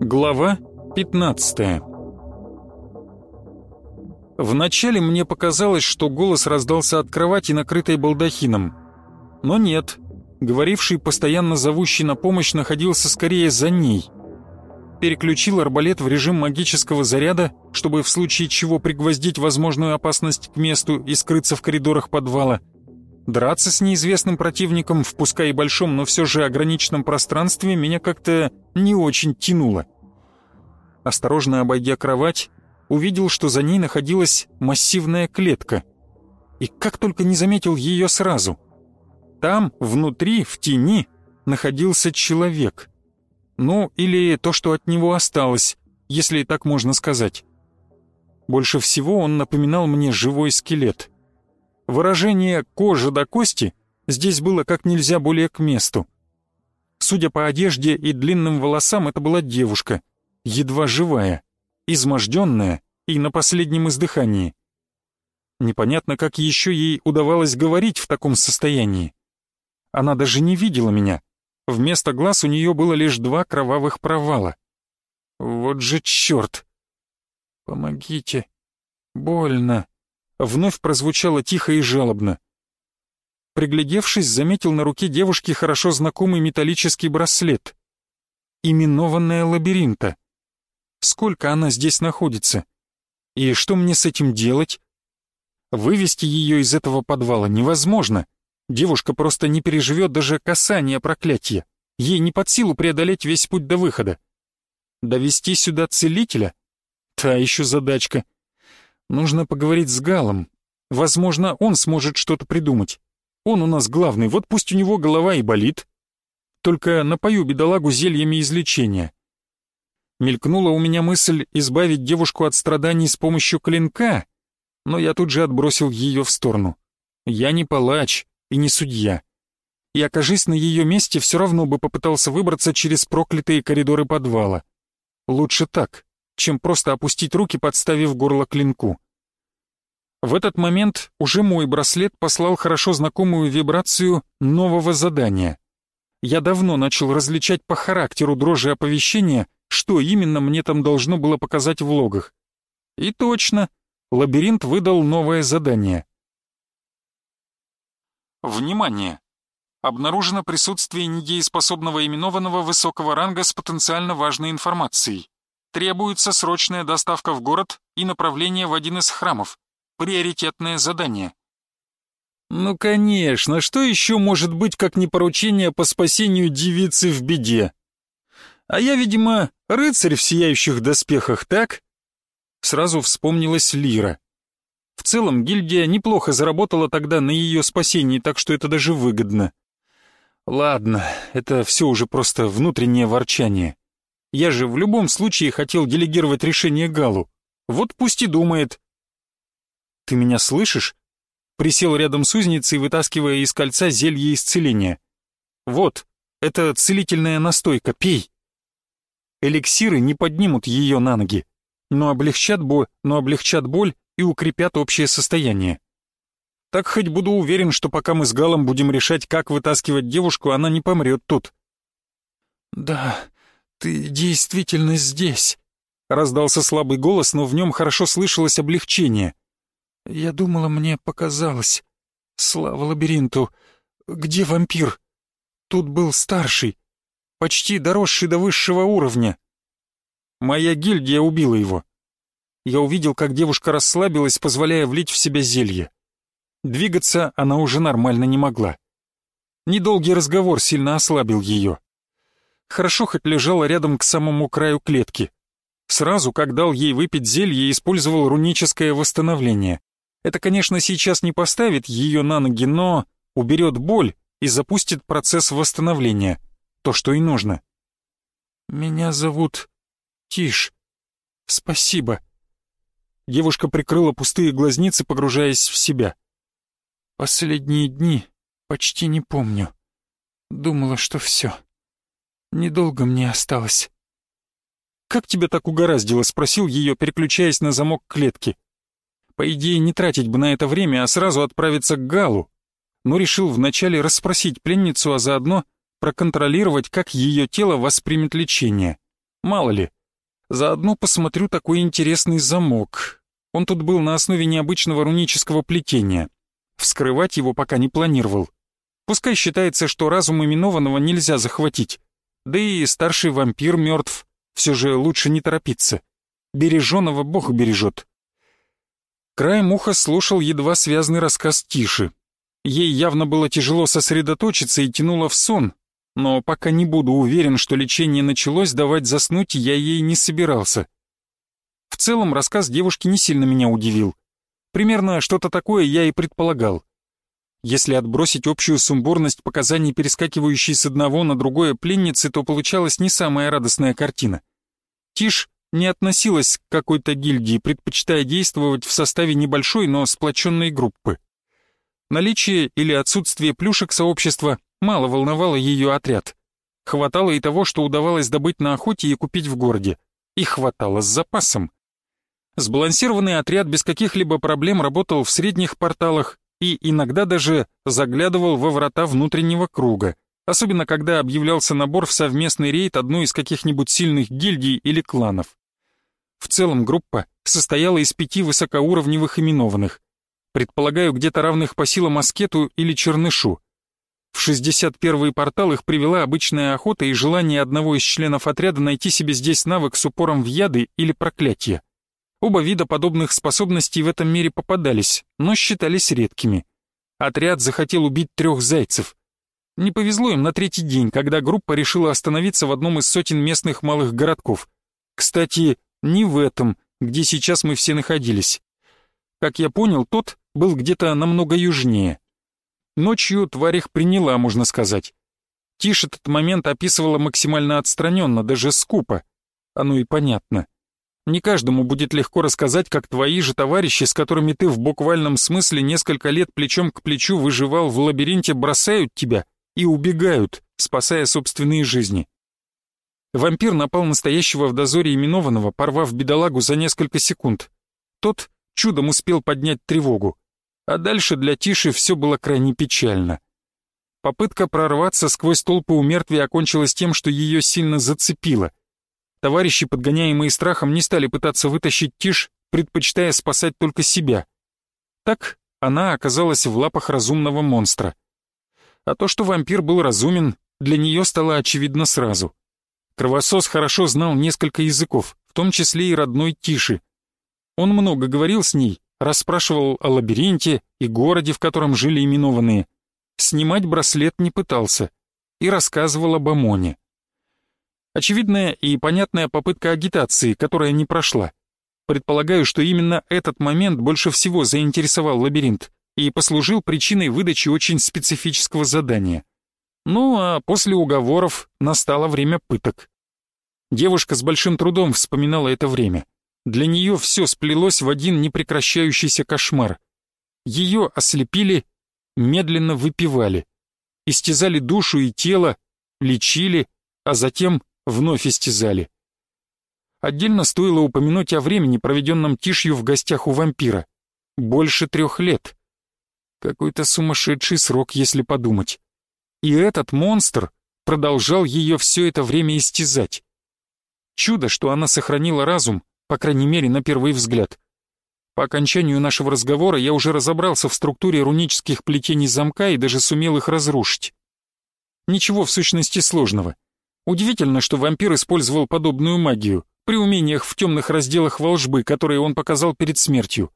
Глава 15 Вначале мне показалось, что голос раздался от кровати, накрытой балдахином. Но нет, говоривший, постоянно зовущий на помощь, находился скорее за ней. Переключил арбалет в режим магического заряда, чтобы в случае чего пригвоздить возможную опасность к месту и скрыться в коридорах подвала. Драться с неизвестным противником, в пускай и большом, но все же ограниченном пространстве, меня как-то не очень тянуло. Осторожно обойдя кровать, увидел, что за ней находилась массивная клетка. И как только не заметил ее сразу. Там, внутри, в тени, находился человек. Ну, или то, что от него осталось, если так можно сказать. Больше всего он напоминал мне живой скелет. Выражение «кожа до кости» здесь было как нельзя более к месту. Судя по одежде и длинным волосам, это была девушка, едва живая, изможденная и на последнем издыхании. Непонятно, как еще ей удавалось говорить в таком состоянии. Она даже не видела меня. Вместо глаз у нее было лишь два кровавых провала. Вот же черт! «Помогите! Больно!» Вновь прозвучало тихо и жалобно. Приглядевшись, заметил на руке девушки хорошо знакомый металлический браслет. Именованная лабиринта. Сколько она здесь находится? И что мне с этим делать? Вывести ее из этого подвала невозможно. Девушка просто не переживет даже касания проклятия. Ей не под силу преодолеть весь путь до выхода. Довести сюда целителя? Та еще задачка. Нужно поговорить с Галом. Возможно, он сможет что-то придумать. Он у нас главный, вот пусть у него голова и болит. Только напою бедолагу зельями излечения. Мелькнула у меня мысль избавить девушку от страданий с помощью клинка, но я тут же отбросил ее в сторону. Я не палач и не судья. И окажись на ее месте, все равно бы попытался выбраться через проклятые коридоры подвала. Лучше так, чем просто опустить руки, подставив горло клинку. В этот момент уже мой браслет послал хорошо знакомую вибрацию нового задания. Я давно начал различать по характеру дрожи оповещения, что именно мне там должно было показать в логах. И точно, лабиринт выдал новое задание. Внимание! Обнаружено присутствие недееспособного именованного высокого ранга с потенциально важной информацией. Требуется срочная доставка в город и направление в один из храмов. Приоритетное задание. Ну, конечно, что еще может быть, как не поручение по спасению девицы в беде? А я, видимо, рыцарь в сияющих доспехах, так? Сразу вспомнилась Лира. В целом, гильдия неплохо заработала тогда на ее спасении, так что это даже выгодно. Ладно, это все уже просто внутреннее ворчание. Я же в любом случае хотел делегировать решение Галу. Вот пусть и думает. Ты меня слышишь? Присел рядом с узницей, вытаскивая из кольца зелье исцеления. Вот, это целительная настойка, пей. Эликсиры не поднимут ее на ноги, но облегчат, бо... но облегчат боль и укрепят общее состояние. Так хоть буду уверен, что пока мы с Галом будем решать, как вытаскивать девушку, она не помрет тут. «Да, ты действительно здесь», — раздался слабый голос, но в нем хорошо слышалось облегчение. «Я думала, мне показалось. Слава лабиринту. Где вампир? Тут был старший почти доросший до высшего уровня. Моя гильдия убила его. Я увидел, как девушка расслабилась, позволяя влить в себя зелье. Двигаться она уже нормально не могла. Недолгий разговор сильно ослабил ее. Хорошо хоть лежала рядом к самому краю клетки. Сразу, как дал ей выпить зелье, использовал руническое восстановление. Это, конечно, сейчас не поставит ее на ноги, но уберет боль и запустит процесс восстановления то, что и нужно. «Меня зовут Тиш. Спасибо». Девушка прикрыла пустые глазницы, погружаясь в себя. «Последние дни почти не помню. Думала, что все. Недолго мне осталось». «Как тебя так угораздило?» — спросил ее, переключаясь на замок клетки. По идее, не тратить бы на это время, а сразу отправиться к Галу. Но решил вначале расспросить пленницу, а заодно проконтролировать, как ее тело воспримет лечение. Мало ли. Заодно посмотрю такой интересный замок. Он тут был на основе необычного рунического плетения. Вскрывать его пока не планировал. Пускай считается, что разум именованного нельзя захватить. Да и старший вампир мертв. Все же лучше не торопиться. Береженого Бог бережет. Краем уха слушал едва связный рассказ Тиши. Ей явно было тяжело сосредоточиться и тянуло в сон, но пока не буду уверен, что лечение началось, давать заснуть я ей не собирался. В целом рассказ девушки не сильно меня удивил. Примерно что-то такое я и предполагал. Если отбросить общую сумбурность показаний, перескакивающей с одного на другое пленницы, то получалась не самая радостная картина. Тишь не относилась к какой-то гильдии, предпочитая действовать в составе небольшой, но сплоченной группы. Наличие или отсутствие плюшек сообщества мало волновало ее отряд. Хватало и того, что удавалось добыть на охоте и купить в городе. И хватало с запасом. Сбалансированный отряд без каких-либо проблем работал в средних порталах и иногда даже заглядывал во врата внутреннего круга, особенно когда объявлялся набор в совместный рейд одной из каких-нибудь сильных гильдий или кланов. В целом группа состояла из пяти высокоуровневых именованных, предполагаю, где-то равных по силам аскету или чернышу. В 61-й портал их привела обычная охота и желание одного из членов отряда найти себе здесь навык с упором в яды или проклятие. Оба вида подобных способностей в этом мире попадались, но считались редкими. Отряд захотел убить трех зайцев. Не повезло им на третий день, когда группа решила остановиться в одном из сотен местных малых городков. Кстати, не в этом, где сейчас мы все находились. Как я понял, тот был где-то намного южнее. Ночью тварь их приняла, можно сказать. Тиш этот момент описывала максимально отстраненно, даже скупо. Оно и понятно. Не каждому будет легко рассказать, как твои же товарищи, с которыми ты в буквальном смысле несколько лет плечом к плечу выживал в лабиринте, бросают тебя и убегают, спасая собственные жизни. Вампир напал настоящего в дозоре именованного, порвав бедолагу за несколько секунд. Тот чудом успел поднять тревогу. А дальше для Тиши все было крайне печально. Попытка прорваться сквозь толпы у мертвия окончилась тем, что ее сильно зацепило. Товарищи, подгоняемые страхом, не стали пытаться вытащить Тиш, предпочитая спасать только себя. Так она оказалась в лапах разумного монстра. А то, что вампир был разумен, для нее стало очевидно сразу — Кровосос хорошо знал несколько языков, в том числе и родной Тиши. Он много говорил с ней, расспрашивал о лабиринте и городе, в котором жили именованные. Снимать браслет не пытался и рассказывал об Амоне. Очевидная и понятная попытка агитации, которая не прошла. Предполагаю, что именно этот момент больше всего заинтересовал лабиринт и послужил причиной выдачи очень специфического задания — ну а после уговоров настало время пыток. Девушка с большим трудом вспоминала это время. Для нее все сплелось в один непрекращающийся кошмар. Ее ослепили, медленно выпивали, истязали душу и тело, лечили, а затем вновь истязали. Отдельно стоило упомянуть о времени, проведенном тишью в гостях у вампира. Больше трех лет. Какой-то сумасшедший срок, если подумать. И этот монстр продолжал ее все это время истязать. Чудо, что она сохранила разум, по крайней мере, на первый взгляд. По окончанию нашего разговора я уже разобрался в структуре рунических плетений замка и даже сумел их разрушить. Ничего в сущности сложного. Удивительно, что вампир использовал подобную магию при умениях в темных разделах волжбы, которые он показал перед смертью.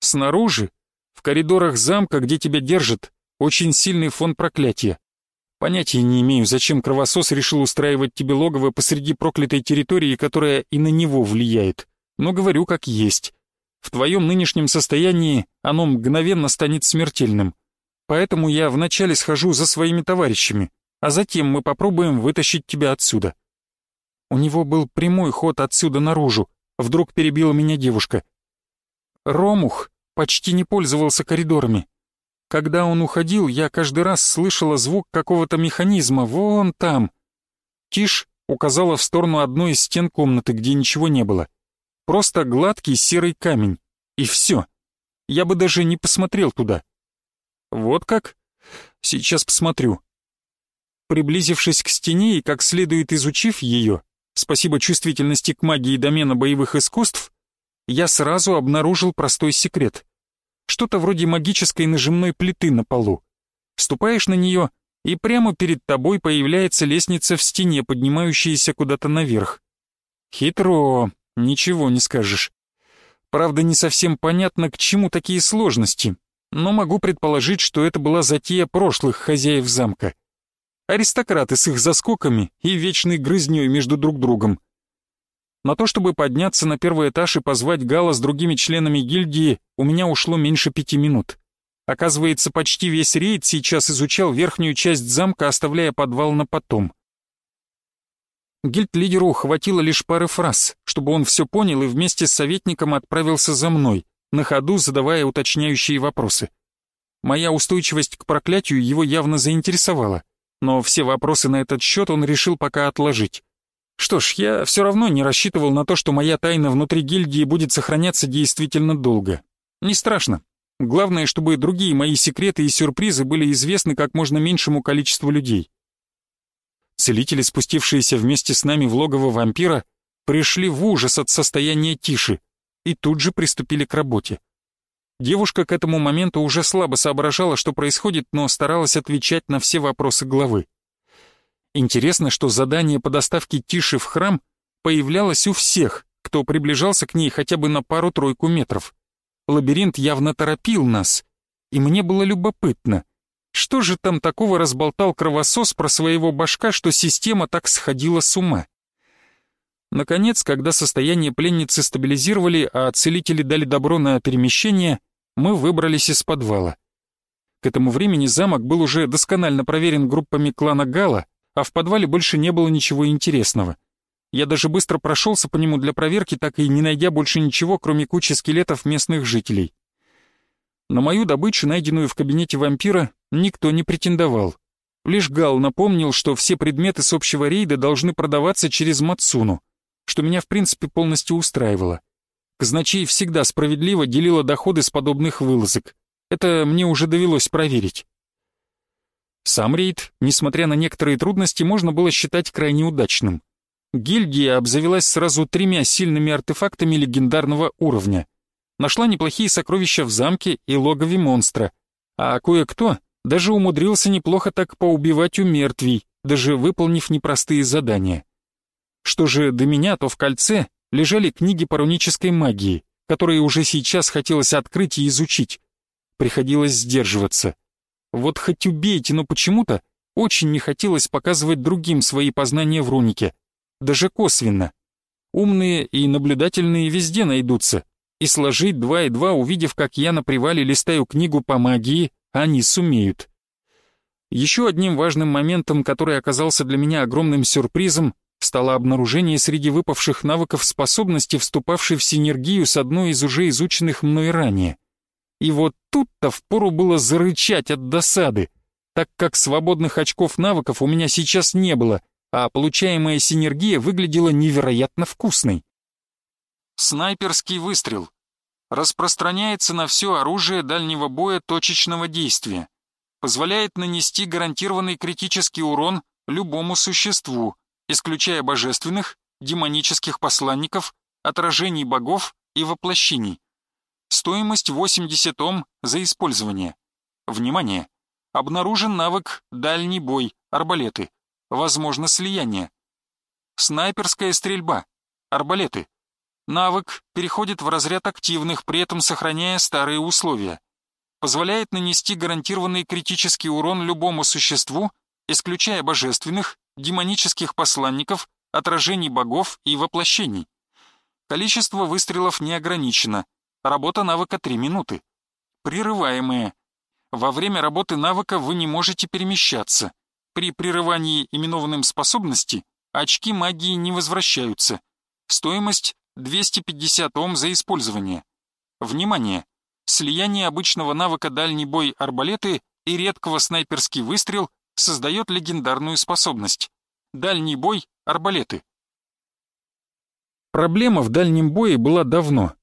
Снаружи, в коридорах замка, где тебя держат, очень сильный фон проклятия. Понятия не имею, зачем кровосос решил устраивать тебе логово посреди проклятой территории, которая и на него влияет. Но говорю как есть. В твоем нынешнем состоянии оно мгновенно станет смертельным. Поэтому я вначале схожу за своими товарищами, а затем мы попробуем вытащить тебя отсюда. У него был прямой ход отсюда наружу. Вдруг перебила меня девушка. Ромух почти не пользовался коридорами. Когда он уходил, я каждый раз слышала звук какого-то механизма, вон там. Тиш указала в сторону одной из стен комнаты, где ничего не было. Просто гладкий серый камень. И все. Я бы даже не посмотрел туда. Вот как? Сейчас посмотрю. Приблизившись к стене и как следует изучив ее, спасибо чувствительности к магии домена боевых искусств, я сразу обнаружил простой секрет. Что-то вроде магической нажимной плиты на полу. Ступаешь на нее, и прямо перед тобой появляется лестница в стене, поднимающаяся куда-то наверх. Хитро, ничего не скажешь. Правда, не совсем понятно, к чему такие сложности, но могу предположить, что это была затея прошлых хозяев замка. Аристократы с их заскоками и вечной грызнёй между друг другом. На то, чтобы подняться на первый этаж и позвать Гала с другими членами гильдии, у меня ушло меньше пяти минут. Оказывается, почти весь рейд сейчас изучал верхнюю часть замка, оставляя подвал на потом. Гильд-лидеру хватило лишь пары фраз, чтобы он все понял и вместе с советником отправился за мной, на ходу задавая уточняющие вопросы. Моя устойчивость к проклятию его явно заинтересовала, но все вопросы на этот счет он решил пока отложить. Что ж, я все равно не рассчитывал на то, что моя тайна внутри гильдии будет сохраняться действительно долго. Не страшно. Главное, чтобы другие мои секреты и сюрпризы были известны как можно меньшему количеству людей. Целители, спустившиеся вместе с нами в логово вампира, пришли в ужас от состояния тиши и тут же приступили к работе. Девушка к этому моменту уже слабо соображала, что происходит, но старалась отвечать на все вопросы главы. Интересно, что задание по доставке Тиши в храм появлялось у всех, кто приближался к ней хотя бы на пару-тройку метров. Лабиринт явно торопил нас, и мне было любопытно, что же там такого разболтал кровосос про своего башка, что система так сходила с ума. Наконец, когда состояние пленницы стабилизировали, а целители дали добро на перемещение, мы выбрались из подвала. К этому времени замок был уже досконально проверен группами клана Гала, а в подвале больше не было ничего интересного. Я даже быстро прошелся по нему для проверки, так и не найдя больше ничего, кроме кучи скелетов местных жителей. На мою добычу, найденную в кабинете вампира, никто не претендовал. Лишь Гал напомнил, что все предметы с общего рейда должны продаваться через Мацуну — что меня в принципе полностью устраивало. Казначей всегда справедливо делила доходы с подобных вылазок. Это мне уже довелось проверить. Сам рейд, несмотря на некоторые трудности, можно было считать крайне удачным. Гильдия обзавелась сразу тремя сильными артефактами легендарного уровня. Нашла неплохие сокровища в замке и логове монстра, а кое-кто даже умудрился неплохо так поубивать у мертвей, даже выполнив непростые задания. Что же до меня, то в кольце лежали книги по рунической магии, которые уже сейчас хотелось открыть и изучить. Приходилось сдерживаться. Вот хоть убейте, но почему-то очень не хотелось показывать другим свои познания в рунике. Даже косвенно. Умные и наблюдательные везде найдутся. И сложить два и два, увидев, как я на привале листаю книгу по магии, они сумеют. Еще одним важным моментом, который оказался для меня огромным сюрпризом, стало обнаружение среди выпавших навыков способности, вступавшей в синергию с одной из уже изученных мной ранее. И вот тут-то впору было зарычать от досады, так как свободных очков навыков у меня сейчас не было, а получаемая синергия выглядела невероятно вкусной. Снайперский выстрел. Распространяется на все оружие дальнего боя точечного действия. Позволяет нанести гарантированный критический урон любому существу, исключая божественных, демонических посланников, отражений богов и воплощений. Стоимость 80 ом за использование. Внимание! Обнаружен навык «Дальний бой», арбалеты. Возможно слияние. Снайперская стрельба, арбалеты. Навык переходит в разряд активных, при этом сохраняя старые условия. Позволяет нанести гарантированный критический урон любому существу, исключая божественных, демонических посланников, отражений богов и воплощений. Количество выстрелов не ограничено. Работа навыка 3 минуты. Прерываемые. Во время работы навыка вы не можете перемещаться. При прерывании именованным способности очки магии не возвращаются. Стоимость 250 Ом за использование. Внимание! Слияние обычного навыка дальний бой арбалеты и редкого снайперский выстрел создает легендарную способность. Дальний бой арбалеты. Проблема в дальнем бое была давно.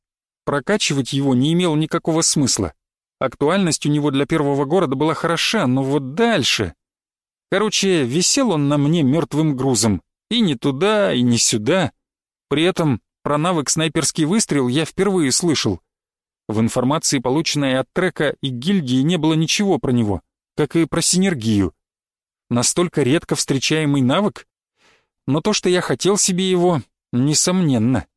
Прокачивать его не имело никакого смысла. Актуальность у него для первого города была хороша, но вот дальше... Короче, висел он на мне мертвым грузом. И не туда, и не сюда. При этом про навык снайперский выстрел я впервые слышал. В информации, полученной от трека и гильдии, не было ничего про него, как и про синергию. Настолько редко встречаемый навык? Но то, что я хотел себе его, несомненно.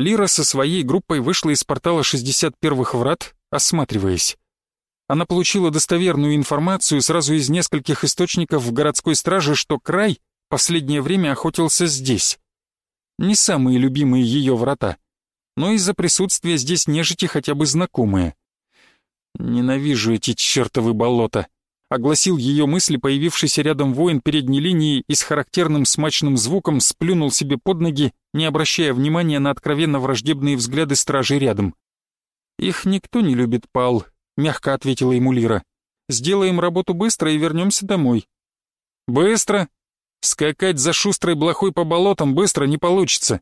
Лира со своей группой вышла из портала 61-х врат, осматриваясь. Она получила достоверную информацию сразу из нескольких источников в городской страже, что край последнее время охотился здесь. Не самые любимые ее врата, но из-за присутствия здесь нежити хотя бы знакомые. «Ненавижу эти чертовы болота», — огласил ее мысли появившийся рядом воин передней линии и с характерным смачным звуком сплюнул себе под ноги, не обращая внимания на откровенно враждебные взгляды стражей рядом. «Их никто не любит, Пал», — мягко ответила ему Лира. «Сделаем работу быстро и вернемся домой». «Быстро?» Скакать за шустрой блохой по болотам быстро не получится.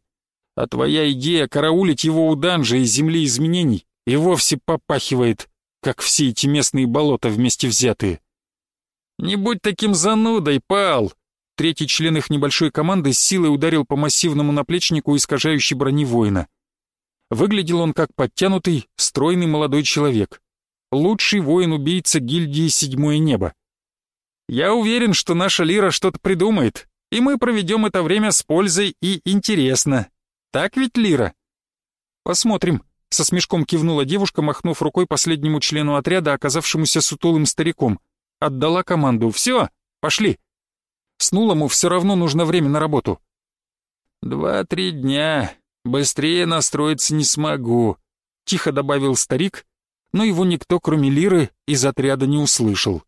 А твоя идея караулить его у данжа и земли изменений и вовсе попахивает, как все эти местные болота вместе взятые. Не будь таким занудой, пал! Третий член их небольшой команды с силой ударил по массивному наплечнику искажающей брони воина. Выглядел он как подтянутый, стройный молодой человек. Лучший воин-убийца гильдии «Седьмое небо». Я уверен, что наша Лира что-то придумает, и мы проведем это время с пользой и интересно. Так ведь, Лира?» «Посмотрим», — со смешком кивнула девушка, махнув рукой последнему члену отряда, оказавшемуся сутулым стариком. Отдала команду «Все, пошли». Снулому все равно нужно время на работу. «Два-три дня. Быстрее настроиться не смогу», — тихо добавил старик, но его никто, кроме Лиры, из отряда не услышал.